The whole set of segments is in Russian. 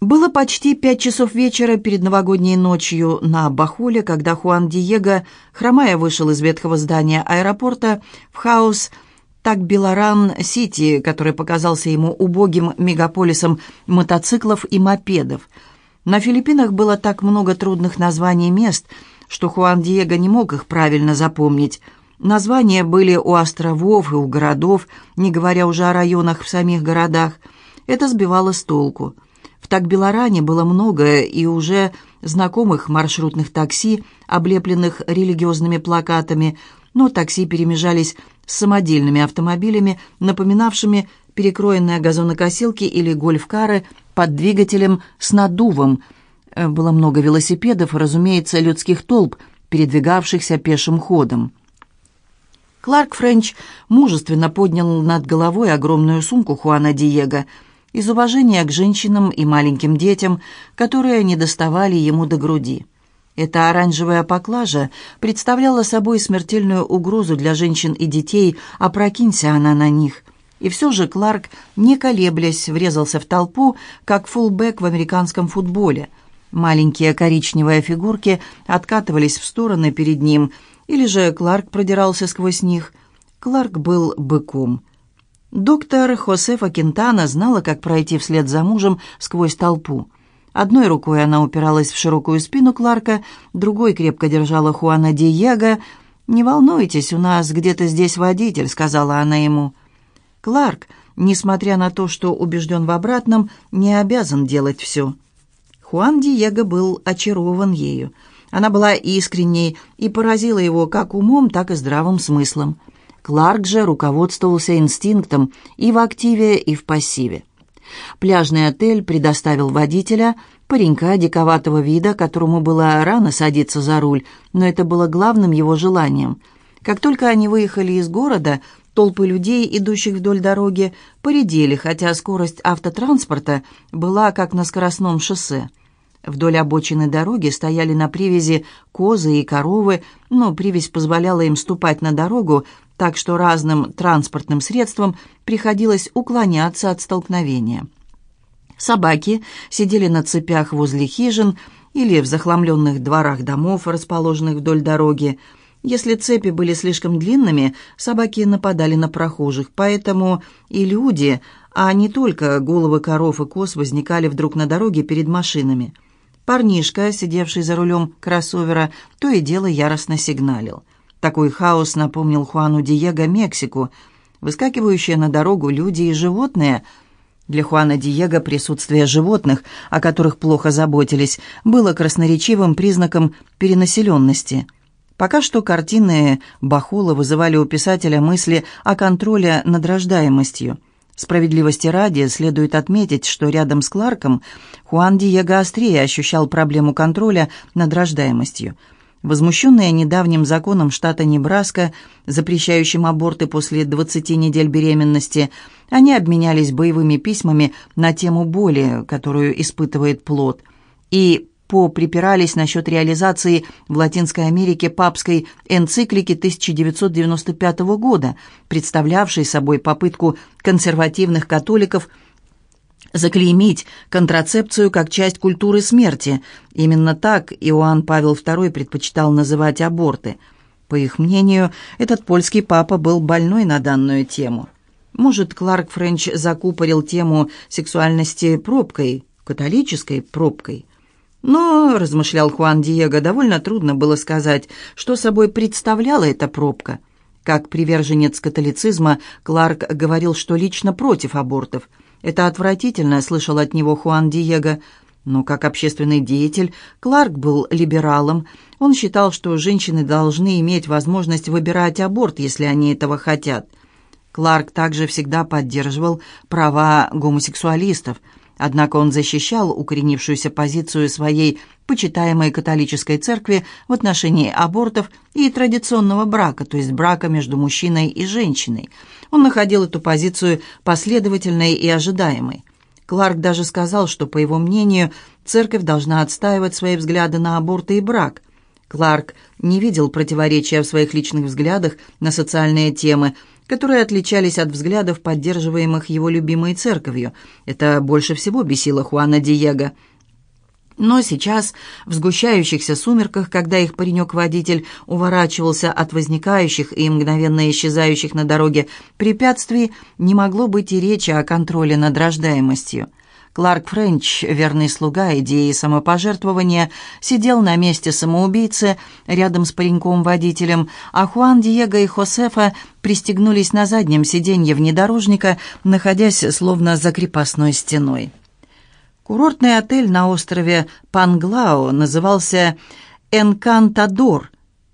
Было почти пять часов вечера перед новогодней ночью на Бахуле, когда Хуан Диего, хромая, вышел из ветхого здания аэропорта в хаос Такбиларан-Сити, который показался ему убогим мегаполисом мотоциклов и мопедов. На Филиппинах было так много трудных названий мест, что Хуан Диего не мог их правильно запомнить. Названия были у островов и у городов, не говоря уже о районах в самих городах. Это сбивало с толку. В Такбеларане было много и уже знакомых маршрутных такси, облепленных религиозными плакатами, но такси перемежались с самодельными автомобилями, напоминавшими перекроенные газонокосилки или гольф-кары под двигателем с надувом. Э, было много велосипедов разумеется, людских толп, передвигавшихся пешим ходом. Кларк Френч мужественно поднял над головой огромную сумку Хуана Диего – из уважения к женщинам и маленьким детям, которые не доставали ему до груди. Эта оранжевая поклажа представляла собой смертельную угрозу для женщин и детей, опрокинься она на них. И все же Кларк, не колеблясь, врезался в толпу, как фулбэк в американском футболе. Маленькие коричневые фигурки откатывались в стороны перед ним, или же Кларк продирался сквозь них. Кларк был быком. Доктор Хосефа Кентана знала, как пройти вслед за мужем сквозь толпу. Одной рукой она упиралась в широкую спину Кларка, другой крепко держала Хуана Диего. «Не волнуйтесь, у нас где-то здесь водитель», — сказала она ему. Кларк, несмотря на то, что убежден в обратном, не обязан делать все. Хуан Диего был очарован ею. Она была искренней и поразила его как умом, так и здравым смыслом. Кларк же руководствовался инстинктом и в активе, и в пассиве. Пляжный отель предоставил водителя, паренька диковатого вида, которому было рано садиться за руль, но это было главным его желанием. Как только они выехали из города, толпы людей, идущих вдоль дороги, поредели, хотя скорость автотранспорта была как на скоростном шоссе. Вдоль обочины дороги стояли на привязи козы и коровы, но привязь позволяла им ступать на дорогу, так что разным транспортным средствам приходилось уклоняться от столкновения. Собаки сидели на цепях возле хижин или в захламленных дворах домов, расположенных вдоль дороги. Если цепи были слишком длинными, собаки нападали на прохожих, поэтому и люди, а не только головы коров и коз возникали вдруг на дороге перед машинами. Парнишка, сидевший за рулем кроссовера, то и дело яростно сигналил – такой хаос напомнил Хуану Диего Мексику. Выскакивающие на дорогу люди и животные. Для Хуана Диего присутствие животных, о которых плохо заботились, было красноречивым признаком перенаселенности. Пока что картины Бахула вызывали у писателя мысли о контроле над рождаемостью. Справедливости ради следует отметить, что рядом с Кларком Хуан Диего острее ощущал проблему контроля над рождаемостью – Возмущенные недавним законом штата Небраска, запрещающим аборты после 20 недель беременности, они обменялись боевыми письмами на тему боли, которую испытывает плод, и поприпирались насчет реализации в Латинской Америке папской энциклики 1995 года, представлявшей собой попытку консервативных католиков – заклеймить контрацепцию как часть культуры смерти. Именно так Иоанн Павел II предпочитал называть аборты. По их мнению, этот польский папа был больной на данную тему. Может, Кларк Френч закупорил тему сексуальности пробкой, католической пробкой. Но, размышлял Хуан Диего, довольно трудно было сказать, что собой представляла эта пробка. Как приверженец католицизма, Кларк говорил, что лично против абортов – это отвратительно, слышал от него Хуан Диего. Но как общественный деятель Кларк был либералом. Он считал, что женщины должны иметь возможность выбирать аборт, если они этого хотят. Кларк также всегда поддерживал права гомосексуалистов, однако он защищал укоренившуюся позицию своей почитаемой католической церкви в отношении абортов и традиционного брака, то есть брака между мужчиной и женщиной – он находил эту позицию последовательной и ожидаемой. Кларк даже сказал, что, по его мнению, церковь должна отстаивать свои взгляды на аборты и брак. Кларк не видел противоречия в своих личных взглядах на социальные темы. которые отличались от взглядов, поддерживаемых его любимой церковью. Это больше всего бесило Хуана Диего – но сейчас, в сгущающихся сумерках, когда их паренек-водитель уворачивался от возникающих и мгновенно исчезающих на дороге препятствий, не могло быть и речи о контроле над рождаемостью. Кларк Френч, верный слуга идеи самопожертвования, сидел на месте самоубийцы рядом с пареньком-водителем, а Хуан, Диего и Хосефа пристегнулись на заднем сиденье внедорожника, находясь словно за крепостной стеной. Курортный отель на острове Панглао назывался «Энкантадор»,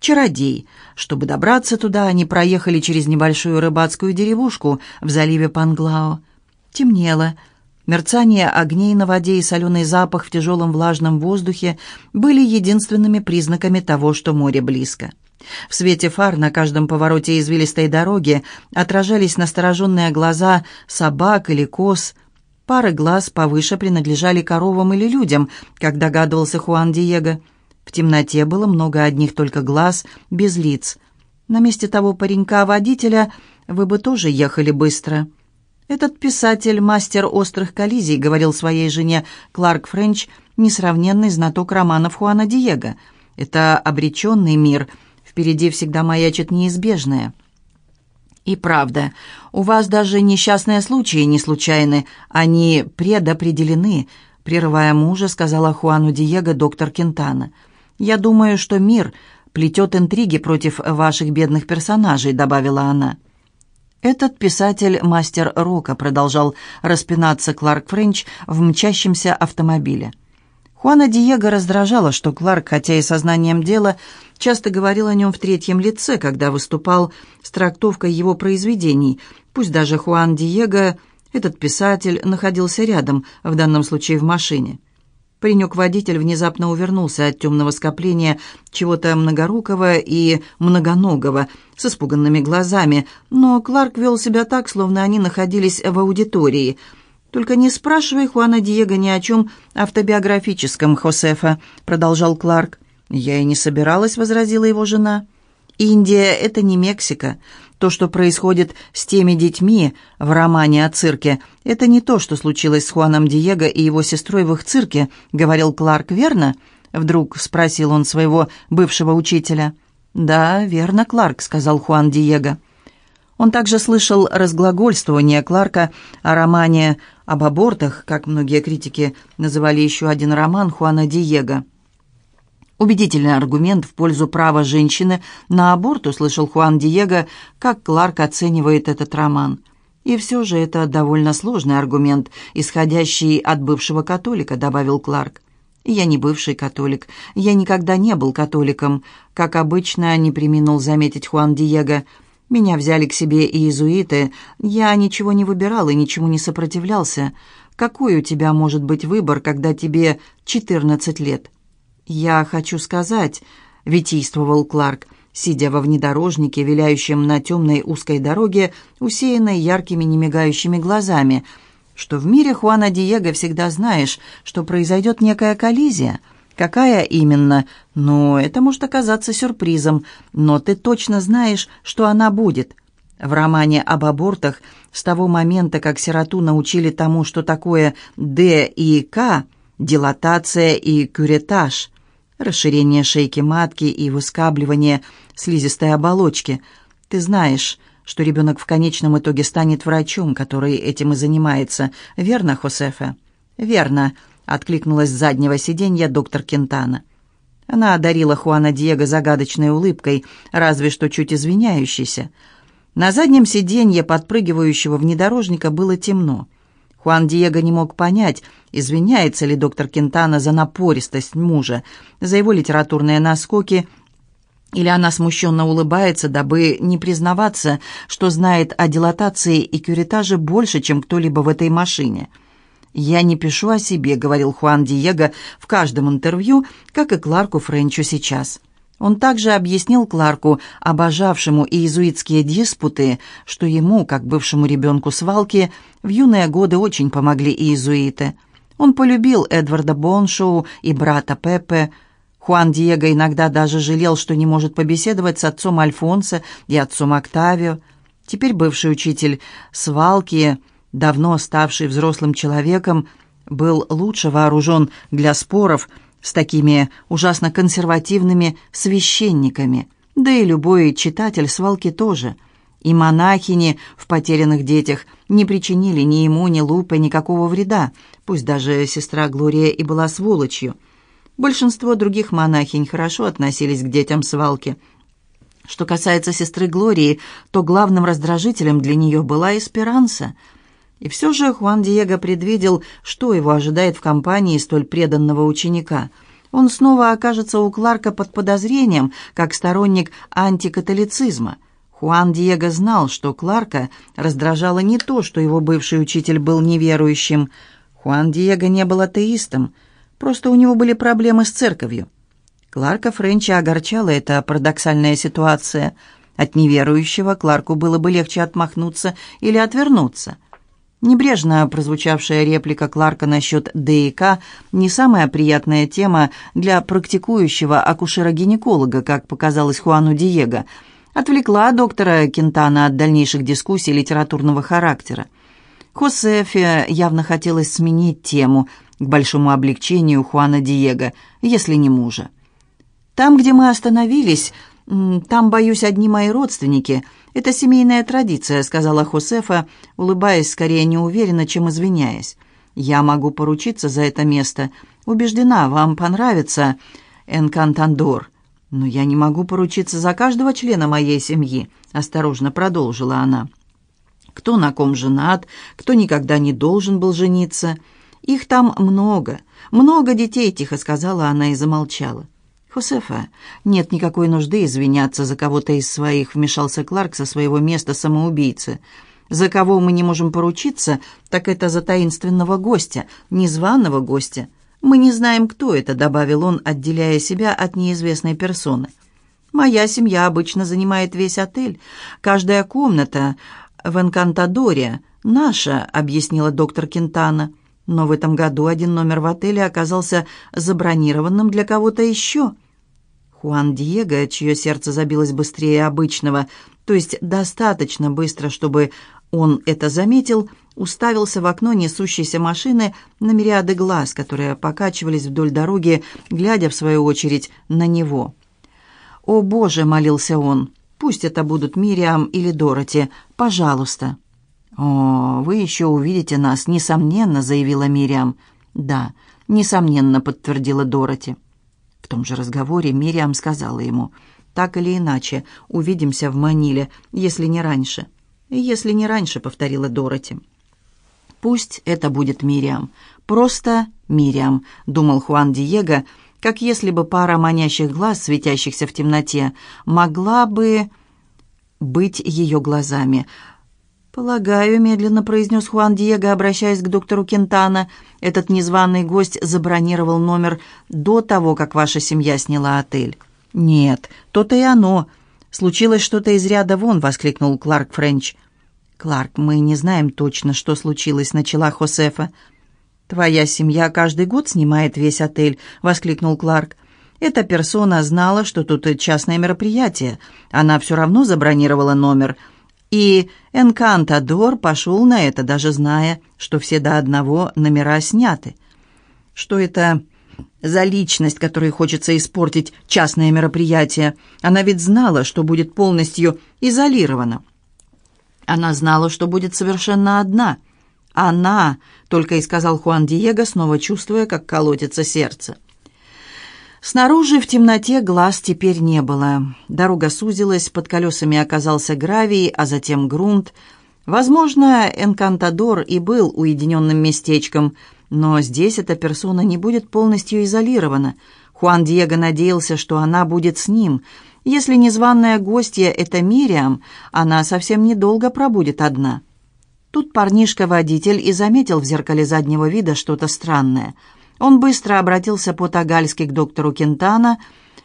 «Чародей». Чтобы добраться туда, они проехали через небольшую рыбацкую деревушку в заливе Панглао. Темнело. Мерцание огней на воде и соленый запах в тяжелом влажном воздухе были единственными признаками того, что море близко. В свете фар на каждом повороте извилистой дороги отражались настороженные глаза собак или коз – Пары глаз повыше принадлежали коровам или людям, как догадывался Хуан Диего. В темноте было много одних только глаз, без лиц. На месте того паренька-водителя вы бы тоже ехали быстро. Этот писатель, мастер острых коллизий, говорил своей жене Кларк Френч, несравненный знаток романов Хуана Диего. Это обреченный мир, впереди всегда маячит неизбежное. И правда, у вас даже несчастные случаи не случайны, они предопределены, прерывая мужа, сказала Хуану Диего доктор Кентана. Я думаю, что мир плетет интриги против ваших бедных персонажей, добавила она. Этот писатель мастер рока продолжал распинаться Кларк Френч в мчащемся автомобиле. Хуана Диего раздражало, что Кларк, хотя и сознанием дела, часто говорил о нем в третьем лице, когда выступал с трактовкой его произведений. Пусть даже Хуан Диего, этот писатель, находился рядом, в данном случае в машине. Паренек-водитель внезапно увернулся от темного скопления чего-то многорукого и многоногого, с испуганными глазами, но Кларк вел себя так, словно они находились в аудитории. «Только не спрашивай Хуана Диего ни о чем автобиографическом, Хосефа», — продолжал Кларк. «Я и не собиралась», — возразила его жена. «Индия — это не Мексика. То, что происходит с теми детьми в романе о цирке, это не то, что случилось с Хуаном Диего и его сестрой в их цирке», — говорил Кларк, «верно?» — вдруг спросил он своего бывшего учителя. «Да, верно, Кларк», — сказал Хуан Диего. Он также слышал разглагольствование Кларка о романе об абортах, как многие критики называли еще один роман Хуана Диего. Убедительный аргумент в пользу права женщины на аборт услышал Хуан Диего, как Кларк оценивает этот роман. И все же это довольно сложный аргумент, исходящий от бывшего католика, добавил Кларк. «Я не бывший католик. Я никогда не был католиком», как обычно не приминул заметить Хуан Диего. «Меня взяли к себе иезуиты. Я ничего не выбирал и ничему не сопротивлялся. Какой у тебя может быть выбор, когда тебе 14 лет?» «Я хочу сказать», — витийствовал Кларк, сидя во внедорожнике, виляющем на темной узкой дороге, усеянной яркими немигающими глазами, что в мире Хуана Диего всегда знаешь, что произойдет некая коллизия. Какая именно? Ну, это может оказаться сюрпризом, но ты точно знаешь, что она будет. В романе об абортах с того момента, как сироту научили тому, что такое «Д» и «К», дилатация и кюретаж – расширение шейки матки и выскабливание слизистой оболочки. Ты знаешь, что ребенок в конечном итоге станет врачом, который этим и занимается. Верно, Хосефа?» «Верно», — откликнулась с заднего сиденья доктор Кентана. Она одарила Хуана Диего загадочной улыбкой, разве что чуть извиняющейся. На заднем сиденье подпрыгивающего внедорожника было темно. Хуан Диего не мог понять, извиняется ли доктор Кентана за напористость мужа, за его литературные наскоки, или она смущенно улыбается, дабы не признаваться, что знает о дилатации и кюритаже больше, чем кто-либо в этой машине. «Я не пишу о себе», — говорил Хуан Диего в каждом интервью, как и Кларку Френчу сейчас. Он также объяснил Кларку, обожавшему иезуитские диспуты, что ему, как бывшему ребенку свалки, в юные годы очень помогли иезуиты. Он полюбил Эдварда Боншоу и брата Пепе. Хуан Диего иногда даже жалел, что не может побеседовать с отцом Альфонсо и отцом Октавио. Теперь бывший учитель свалки, давно ставший взрослым человеком, был лучше вооружен для споров с такими ужасно консервативными священниками, да и любой читатель свалки тоже. И монахини в «Потерянных детях» не причинили ни ему, ни Лупе никакого вреда, пусть даже сестра Глория и была сволочью. Большинство других монахинь хорошо относились к детям свалки. Что касается сестры Глории, то главным раздражителем для нее была Эсперанса – и все же Хуан Диего предвидел, что его ожидает в компании столь преданного ученика. Он снова окажется у Кларка под подозрением, как сторонник антикатолицизма. Хуан Диего знал, что Кларка раздражало не то, что его бывший учитель был неверующим. Хуан Диего не был атеистом, просто у него были проблемы с церковью. Кларка Френча огорчала эта парадоксальная ситуация. От неверующего Кларку было бы легче отмахнуться или отвернуться – Небрежно прозвучавшая реплика Кларка насчет ДИК не самая приятная тема для практикующего акушера-гинеколога, как показалось Хуану Диего, отвлекла доктора Кентана от дальнейших дискуссий литературного характера. Хосефе явно хотелось сменить тему к большому облегчению Хуана Диего, если не мужа. «Там, где мы остановились, там, боюсь, одни мои родственники», «Это семейная традиция», — сказала Хосефа, улыбаясь скорее неуверенно, чем извиняясь. «Я могу поручиться за это место. Убеждена, вам понравится Энкантандор. Но я не могу поручиться за каждого члена моей семьи», — осторожно продолжила она. «Кто на ком женат, кто никогда не должен был жениться. Их там много, много детей», — тихо сказала она и замолчала. «Хосефа, нет никакой нужды извиняться за кого-то из своих», — вмешался Кларк со своего места самоубийцы. «За кого мы не можем поручиться, так это за таинственного гостя, незваного гостя. Мы не знаем, кто это», — добавил он, отделяя себя от неизвестной персоны. «Моя семья обычно занимает весь отель. Каждая комната в Энкантадоре наша», — объяснила доктор Кентана. «Но в этом году один номер в отеле оказался забронированным для кого-то еще». Хуан Диего, чье сердце забилось быстрее обычного, то есть достаточно быстро, чтобы он это заметил, уставился в окно несущейся машины на мириады глаз, которые покачивались вдоль дороги, глядя, в свою очередь, на него. «О, Боже!» — молился он. «Пусть это будут Мириам или Дороти. Пожалуйста». «О, вы еще увидите нас, несомненно», — заявила Мириам. «Да, несомненно», — подтвердила Дороти. В том же разговоре Мириам сказала ему, «Так или иначе, увидимся в Маниле, если не раньше». «Если не раньше», — повторила Дороти. «Пусть это будет Мириам. Просто Мириам», — думал Хуан Диего, как если бы пара манящих глаз, светящихся в темноте, могла бы быть ее глазами — «Полагаю», — медленно произнес Хуан Диего, обращаясь к доктору Кентана, «этот незваный гость забронировал номер до того, как ваша семья сняла отель». «Нет, то-то и оно. Случилось что-то из ряда вон», — воскликнул Кларк Френч. «Кларк, мы не знаем точно, что случилось», — начала Хосефа. «Твоя семья каждый год снимает весь отель», — воскликнул Кларк. «Эта персона знала, что тут частное мероприятие. Она все равно забронировала номер». И Энкантадор пошел на это, даже зная, что все до одного номера сняты. Что это за личность, которой хочется испортить частное мероприятие? Она ведь знала, что будет полностью изолирована. Она знала, что будет совершенно одна. «Она», — только и сказал Хуан Диего, снова чувствуя, как колотится сердце. Снаружи в темноте глаз теперь не было. Дорога сузилась, под колесами оказался гравий, а затем грунт. Возможно, Энкантадор и был уединенным местечком, но здесь эта персона не будет полностью изолирована. Хуан Диего надеялся, что она будет с ним. Если незваная гостья — это Мириам, она совсем недолго пробудет одна. Тут парнишка-водитель и заметил в зеркале заднего вида что-то странное — он быстро обратился по-тагальски к доктору Кентана.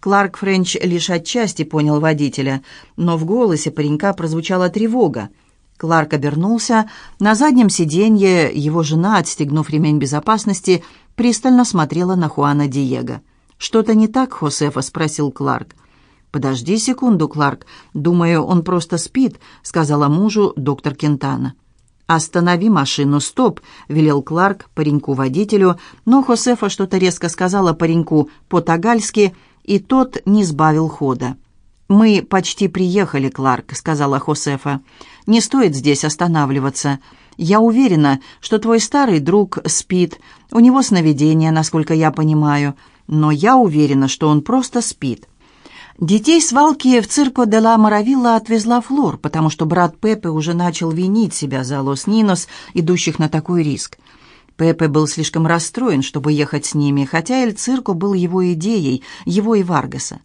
Кларк Френч лишь отчасти понял водителя, но в голосе паренька прозвучала тревога. Кларк обернулся. На заднем сиденье его жена, отстегнув ремень безопасности, пристально смотрела на Хуана Диего. «Что-то не так, Хосефа?» — спросил Кларк. «Подожди секунду, Кларк. Думаю, он просто спит», — сказала мужу доктор Кентана. «Останови машину, стоп!» — велел Кларк пареньку-водителю, но Хосефа что-то резко сказала пареньку по-тагальски, и тот не сбавил хода. «Мы почти приехали, Кларк», — сказала Хосефа. «Не стоит здесь останавливаться. Я уверена, что твой старый друг спит. У него сновидения, насколько я понимаю. Но я уверена, что он просто спит. Детей свалки в Цирко де ла Маравилья отвезла Флор, потому что брат Пепе уже начал винить себя за los niños, идущих на такой риск. Пепе был слишком расстроен, чтобы ехать с ними, хотя Эль Цирко был его идеей, его и Варгаса.